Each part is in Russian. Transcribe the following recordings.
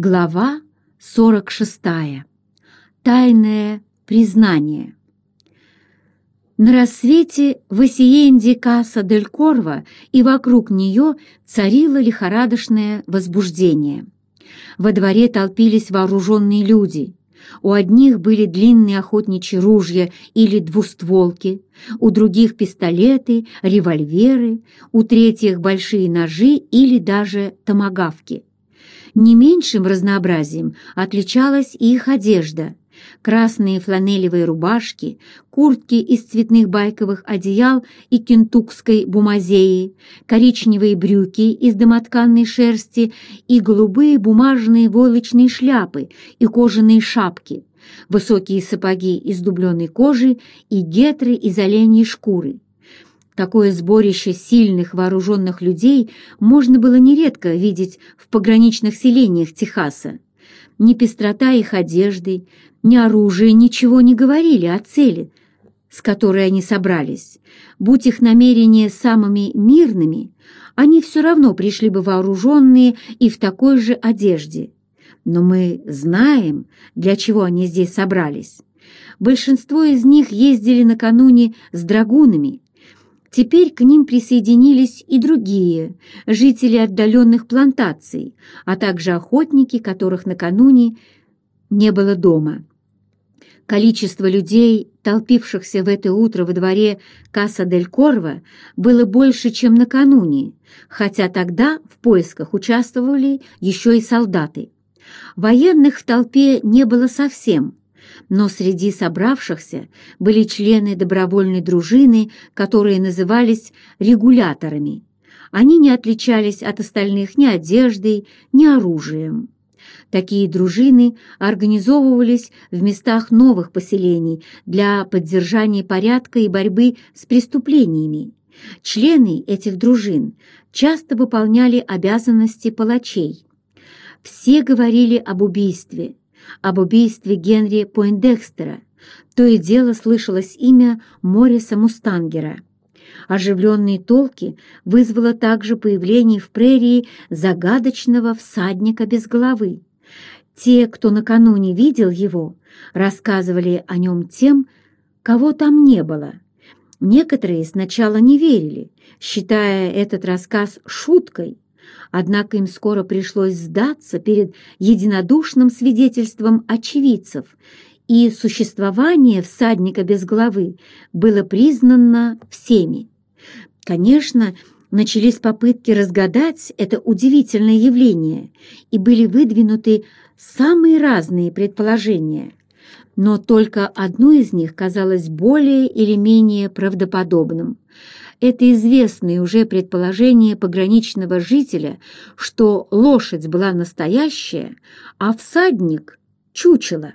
Глава 46. Тайное признание. На рассвете в Осиенде Каса дель Корво и вокруг нее царило лихорадочное возбуждение. Во дворе толпились вооруженные люди. У одних были длинные охотничьи ружья или двустволки, у других пистолеты, револьверы, у третьих большие ножи или даже томагавки. Не меньшим разнообразием отличалась и их одежда. Красные фланелевые рубашки, куртки из цветных байковых одеял и кентукской бумазеи, коричневые брюки из домотканной шерсти и голубые бумажные войлочные шляпы и кожаные шапки, высокие сапоги из дубленой кожи и гетры из оленьей шкуры. Такое сборище сильных вооруженных людей можно было нередко видеть в пограничных селениях Техаса. Ни пестрота их одежды, ни оружие ничего не говорили о цели, с которой они собрались. Будь их намерения самыми мирными, они все равно пришли бы вооруженные и в такой же одежде. Но мы знаем, для чего они здесь собрались. Большинство из них ездили накануне с драгунами, Теперь к ним присоединились и другие, жители отдаленных плантаций, а также охотники, которых накануне не было дома. Количество людей, толпившихся в это утро во дворе Каса-дель-Корво, было больше, чем накануне, хотя тогда в поисках участвовали еще и солдаты. Военных в толпе не было совсем, но среди собравшихся были члены добровольной дружины, которые назывались регуляторами. Они не отличались от остальных ни одеждой, ни оружием. Такие дружины организовывались в местах новых поселений для поддержания порядка и борьбы с преступлениями. Члены этих дружин часто выполняли обязанности палачей. Все говорили об убийстве, об убийстве Генри Пойндекстера, то и дело слышалось имя Мориса Мустангера. Оживленные толки вызвало также появление в прерии загадочного всадника без головы. Те, кто накануне видел его, рассказывали о нем тем, кого там не было. Некоторые сначала не верили, считая этот рассказ шуткой, Однако им скоро пришлось сдаться перед единодушным свидетельством очевидцев, и существование всадника без головы было признано всеми. Конечно, начались попытки разгадать это удивительное явление, и были выдвинуты самые разные предположения. Но только одно из них казалось более или менее правдоподобным – это известное уже предположение пограничного жителя, что лошадь была настоящая, а всадник — чучело.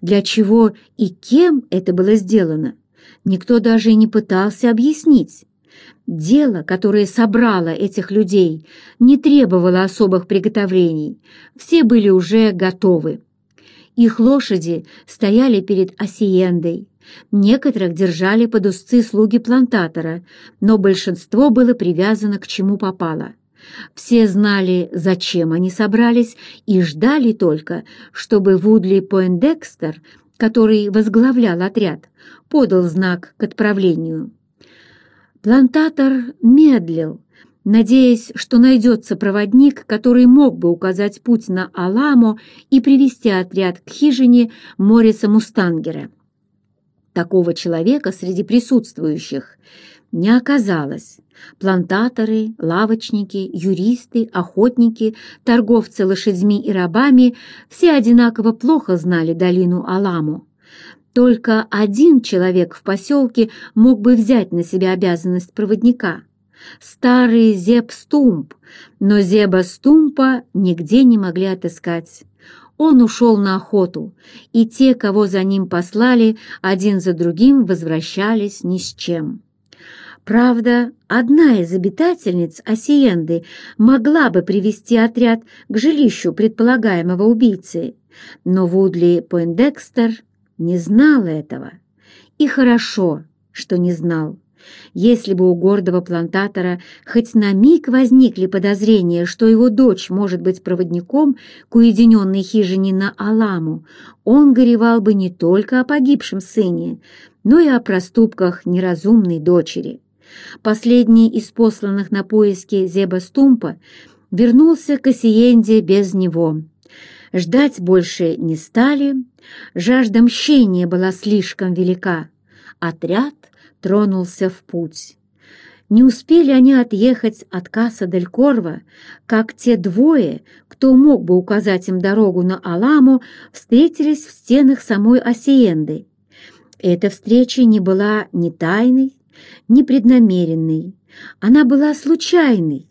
Для чего и кем это было сделано, никто даже не пытался объяснить. Дело, которое собрало этих людей, не требовало особых приготовлений, все были уже готовы. Их лошади стояли перед осиендой, Некоторых держали под узцы слуги плантатора, но большинство было привязано к чему попало. Все знали, зачем они собрались, и ждали только, чтобы Вудли Пойндекстер, который возглавлял отряд, подал знак к отправлению. Плантатор медлил, надеясь, что найдется проводник, который мог бы указать путь на Аламо и привести отряд к хижине Мориса Мустангера. Такого человека среди присутствующих не оказалось. Плантаторы, лавочники, юристы, охотники, торговцы лошадьми и рабами все одинаково плохо знали долину Аламу. Только один человек в поселке мог бы взять на себя обязанность проводника — старый Зеб Стумп, но Зеба Стумпа нигде не могли отыскать. Он ушел на охоту, и те, кого за ним послали, один за другим возвращались ни с чем. Правда, одна из обитательниц Осиенды могла бы привести отряд к жилищу предполагаемого убийцы, но Вудли Пойндекстер не знал этого. И хорошо, что не знал. Если бы у гордого плантатора хоть на миг возникли подозрения, что его дочь может быть проводником к уединенной хижине на Аламу, он горевал бы не только о погибшем сыне, но и о проступках неразумной дочери. Последний из посланных на поиски Зеба Стумпа вернулся к Осиенде без него. Ждать больше не стали, жажда мщения была слишком велика. Отряд тронулся в путь. Не успели они отъехать от Каса дель Корво, как те двое, кто мог бы указать им дорогу на Аламу, встретились в стенах самой Осиенды. Эта встреча не была ни тайной, ни преднамеренной. Она была случайной.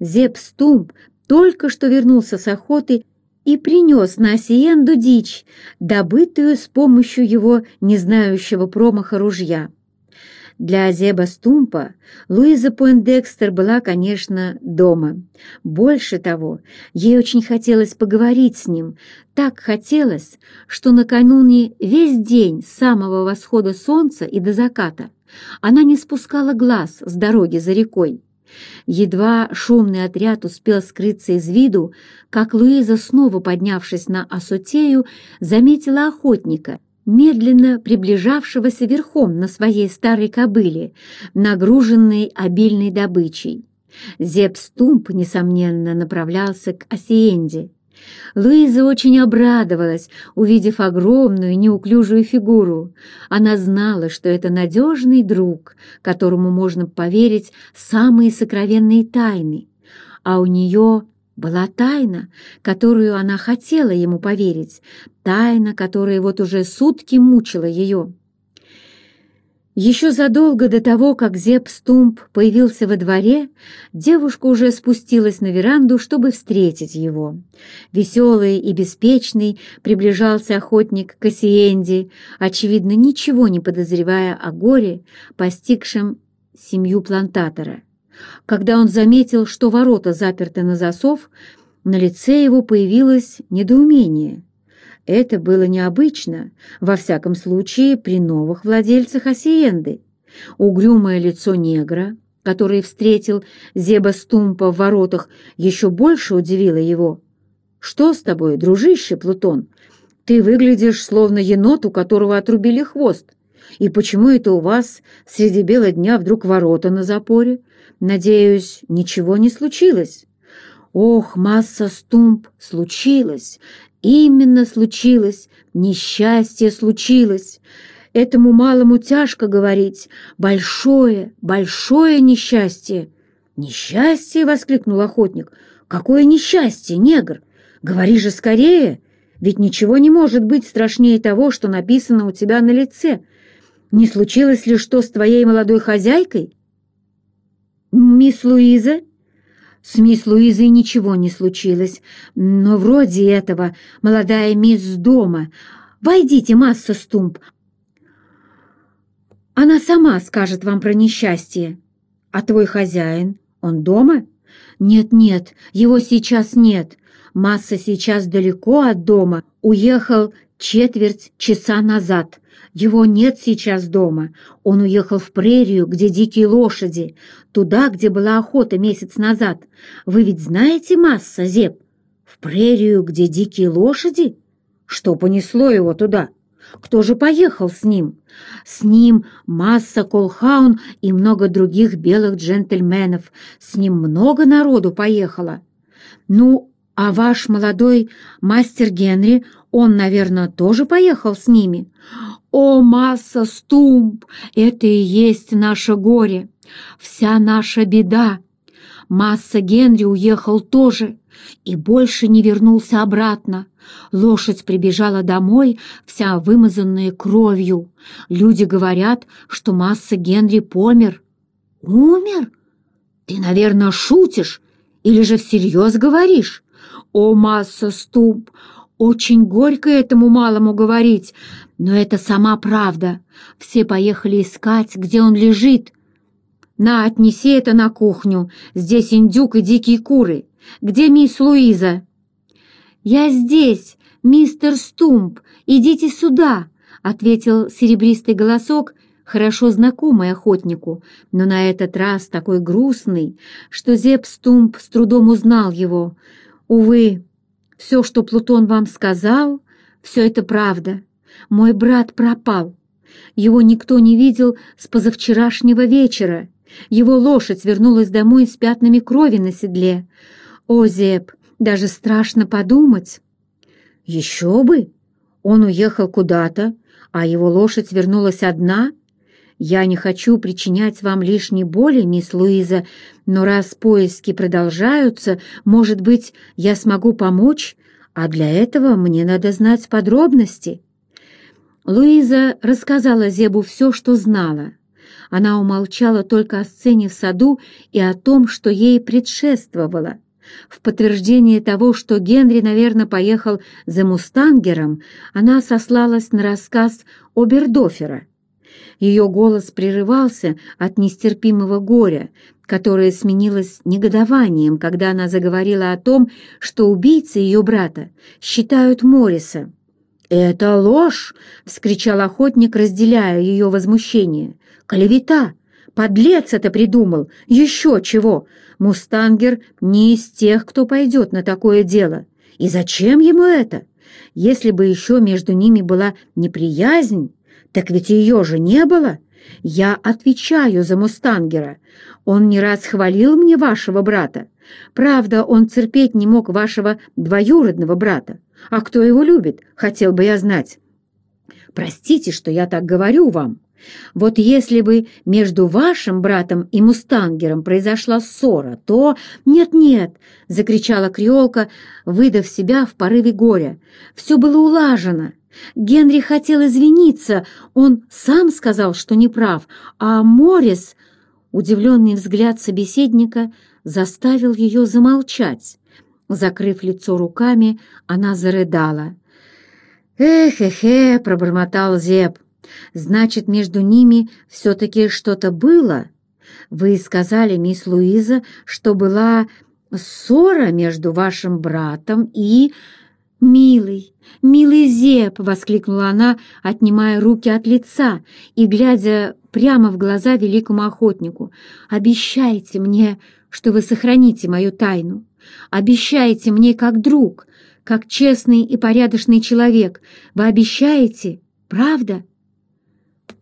Зеп Стумп только что вернулся с охоты и принес на Осиенду дичь, добытую с помощью его незнающего промаха ружья. Для Зеба Стумпа Луиза Пуэндекстер была, конечно, дома. Больше того, ей очень хотелось поговорить с ним. Так хотелось, что накануне весь день с самого восхода солнца и до заката она не спускала глаз с дороги за рекой. Едва шумный отряд успел скрыться из виду, как Луиза, снова поднявшись на Асотею, заметила охотника — медленно приближавшегося верхом на своей старой кобыле, нагруженной обильной добычей. Зепстумп, несомненно, направлялся к Осиенде. Луиза очень обрадовалась, увидев огромную неуклюжую фигуру. Она знала, что это надежный друг, которому можно поверить самые сокровенные тайны, а у нее была тайна, которую она хотела ему поверить, тайна, которая вот уже сутки мучила ее. Еще задолго до того, как Зеп Стумп появился во дворе, девушка уже спустилась на веранду, чтобы встретить его. Веселый и беспечный приближался охотник к Осиенде, очевидно, ничего не подозревая о горе, постигшем семью плантатора. Когда он заметил, что ворота заперты на засов, на лице его появилось недоумение. Это было необычно, во всяком случае, при новых владельцах Осиенды. Угрюмое лицо негра, который встретил Зеба Стумпа в воротах, еще больше удивило его. «Что с тобой, дружище Плутон? Ты выглядишь словно енот, у которого отрубили хвост. И почему это у вас среди бела дня вдруг ворота на запоре? Надеюсь, ничего не случилось. Ох, масса стумп, случилось. Именно случилось. Несчастье случилось. Этому малому тяжко говорить. Большое, большое несчастье. «Несчастье!» — воскликнул охотник. «Какое несчастье, негр! Говори же скорее! Ведь ничего не может быть страшнее того, что написано у тебя на лице. Не случилось ли что с твоей молодой хозяйкой?» «Мисс Луиза?» С мисс Луизой ничего не случилось, но вроде этого молодая мисс дома. Войдите, масса Стумп. Она сама скажет вам про несчастье. А твой хозяин, он дома? Нет-нет, его сейчас нет. Масса сейчас далеко от дома, уехал четверть часа назад. Его нет сейчас дома. Он уехал в прерию, где дикие лошади, туда, где была охота месяц назад. Вы ведь знаете масса, Зеп? В прерию, где дикие лошади? Что понесло его туда? Кто же поехал с ним? С ним масса Колхаун и много других белых джентльменов. С ним много народу поехало. Ну, а ваш молодой мастер Генри, он, наверное, тоже поехал с ними? О, масса стумб! Это и есть наше горе, вся наша беда. Масса Генри уехал тоже и больше не вернулся обратно. Лошадь прибежала домой, вся вымазанная кровью. Люди говорят, что масса Генри помер. Умер? Ты, наверное, шутишь или же всерьез говоришь? О, масса стумб! Очень горько этому малому говорить, но это сама правда. Все поехали искать, где он лежит. На, отнеси это на кухню. Здесь индюк и дикие куры. Где мисс Луиза? Я здесь, мистер Стумп. Идите сюда, ответил серебристый голосок, хорошо знакомый охотнику, но на этот раз такой грустный, что Зеп Стумп с трудом узнал его. «Увы, все, что Плутон вам сказал, все это правда. Мой брат пропал. Его никто не видел с позавчерашнего вечера. Его лошадь вернулась домой с пятнами крови на седле. О, Зеп, даже страшно подумать. Еще бы! Он уехал куда-то, а его лошадь вернулась одна. Я не хочу причинять вам лишней боли, мисс Луиза, но раз поиски продолжаются, может быть, я смогу помочь, а для этого мне надо знать подробности. Луиза рассказала Зебу все, что знала. Она умолчала только о сцене в саду и о том, что ей предшествовало. В подтверждение того, что Генри, наверное, поехал за мустангером, она сослалась на рассказ Обердофера. Ее голос прерывался от нестерпимого горя, которое сменилось негодованием, когда она заговорила о том, что убийцы ее брата считают Морриса. «Это ложь!» — вскричал охотник, разделяя ее возмущение. «Клевета! Подлец это придумал! Еще чего! Мустангер не из тех, кто пойдет на такое дело. И зачем ему это? Если бы еще между ними была неприязнь, так ведь ее же не было. Я отвечаю за Мустангера. Он не раз хвалил мне вашего брата. Правда, он терпеть не мог вашего двоюродного брата. А кто его любит, хотел бы я знать. Простите, что я так говорю вам. Вот если бы между вашим братом и мустангером произошла ссора, то... Нет-нет, — закричала креолка, выдав себя в порыве горя. Все было улажено. Генри хотел извиниться, он сам сказал, что не прав, а Моррис... Удивленный взгляд собеседника заставил ее замолчать. Закрыв лицо руками, она зарыдала. «Эх-эх-эх!» — пробормотал Зеб. «Значит, между ними все-таки что-то было? Вы сказали, мисс Луиза, что была ссора между вашим братом и...» «Милый, милый Зеб!» — воскликнула она, отнимая руки от лица и глядя прямо в глаза великому охотнику. «Обещайте мне, что вы сохраните мою тайну. Обещайте мне как друг, как честный и порядочный человек. Вы обещаете, правда?»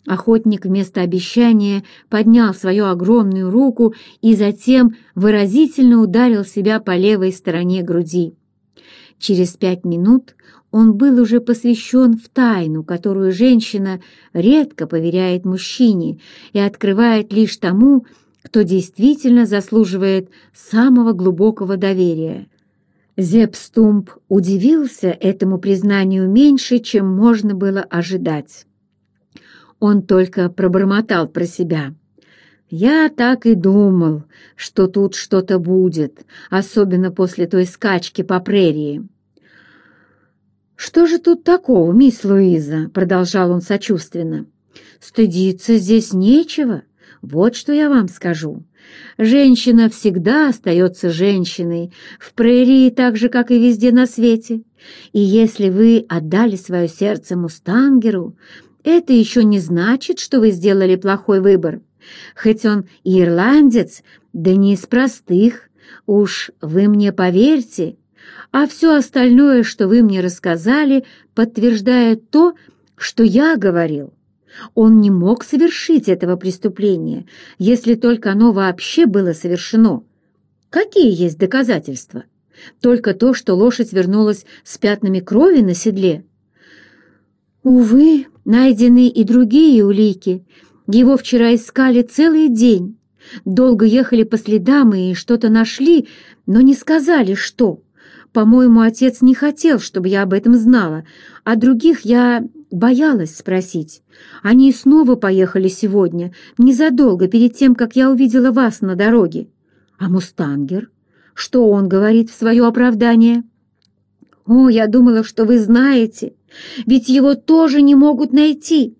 Охотник вместо обещания поднял свою огромную руку и затем выразительно ударил себя по левой стороне груди. Через пять минут он был уже посвящен в тайну, которую женщина редко поверяет мужчине и открывает лишь тому, кто действительно заслуживает самого глубокого доверия. Зепстумп удивился этому признанию меньше, чем можно было ожидать. Он только пробормотал про себя. «Я так и думал, что тут что-то будет, особенно после той скачки по прерии». «Что же тут такого, мисс Луиза?» — продолжал он сочувственно. «Стыдиться здесь нечего. Вот что я вам скажу. Женщина всегда остается женщиной, в прерии так же, как и везде на свете. И если вы отдали свое сердце Мустангеру, это еще не значит, что вы сделали плохой выбор. Хоть он и ирландец, да не из простых, уж вы мне поверьте. А все остальное, что вы мне рассказали, подтверждает то, что я говорил. Он не мог совершить этого преступления, если только оно вообще было совершено. Какие есть доказательства? Только то, что лошадь вернулась с пятнами крови на седле. Увы, найдены и другие улики. Его вчера искали целый день. Долго ехали по следам и что-то нашли, но не сказали, что. По-моему, отец не хотел, чтобы я об этом знала, а других я боялась спросить. Они снова поехали сегодня, незадолго перед тем, как я увидела вас на дороге. А Мустангер? Что он говорит в свое оправдание? О, я думала, что вы знаете, ведь его тоже не могут найти.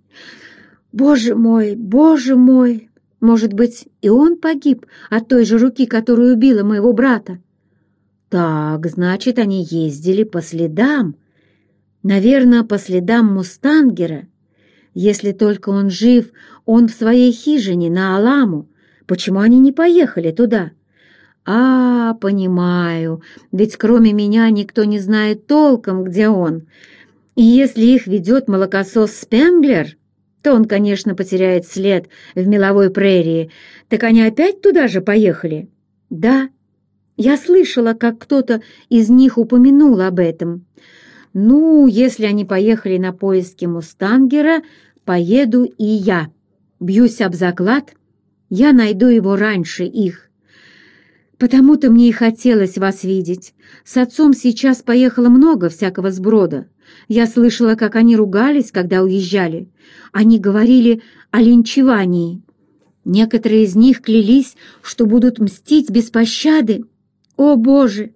Боже мой, боже мой! Может быть, и он погиб от той же руки, которая убила моего брата? Так, значит, они ездили по следам. Наверное, по следам Мустангера. Если только он жив, он в своей хижине на Аламу. Почему они не поехали туда? А, понимаю, ведь кроме меня никто не знает толком, где он. И если их ведет молокосос Спенглер, то он, конечно, потеряет след в меловой прерии. Так они опять туда же поехали? Да, я слышала, как кто-то из них упомянул об этом. Ну, если они поехали на поиски Мустангера, поеду и я. Бьюсь об заклад, я найду его раньше их. Потому-то мне и хотелось вас видеть. С отцом сейчас поехало много всякого сброда. Я слышала, как они ругались, когда уезжали. Они говорили о линчевании. Некоторые из них клялись, что будут мстить без пощады. О, Боже!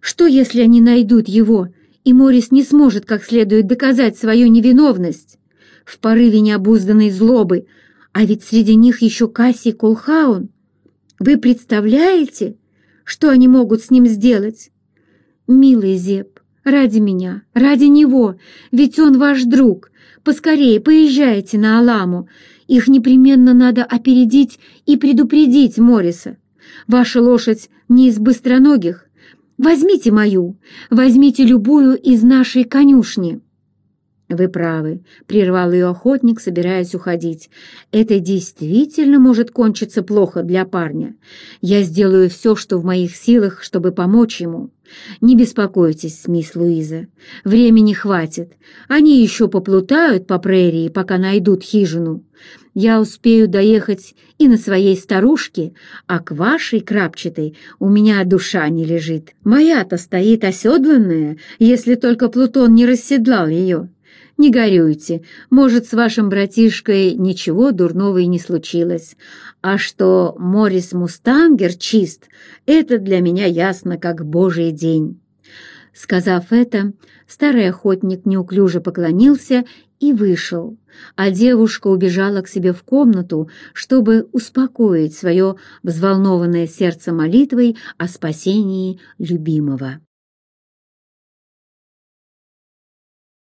Что, если они найдут его, и Морис не сможет как следует доказать свою невиновность? В порыве необузданной злобы, а ведь среди них еще Касси Колхаун. Вы представляете, что они могут с ним сделать? Милый Зеп, ради меня, ради него, ведь он ваш друг. Поскорее поезжайте на Аламу. Их непременно надо опередить и предупредить Мориса. Ваша лошадь не из быстроногих. Возьмите мою, возьмите любую из нашей конюшни». «Вы правы», — прервал ее охотник, собираясь уходить. «Это действительно может кончиться плохо для парня. Я сделаю все, что в моих силах, чтобы помочь ему. Не беспокойтесь, мисс Луиза, времени хватит. Они еще поплутают по прерии, пока найдут хижину. Я успею доехать и на своей старушке, а к вашей крапчатой у меня душа не лежит. Моя-то стоит оседланная, если только Плутон не расседлал ее». Не горюйте, может, с вашим братишкой ничего дурного и не случилось. А что Морис Мустангер чист, это для меня ясно, как божий день». Сказав это, старый охотник неуклюже поклонился и вышел, а девушка убежала к себе в комнату, чтобы успокоить свое взволнованное сердце молитвой о спасении любимого.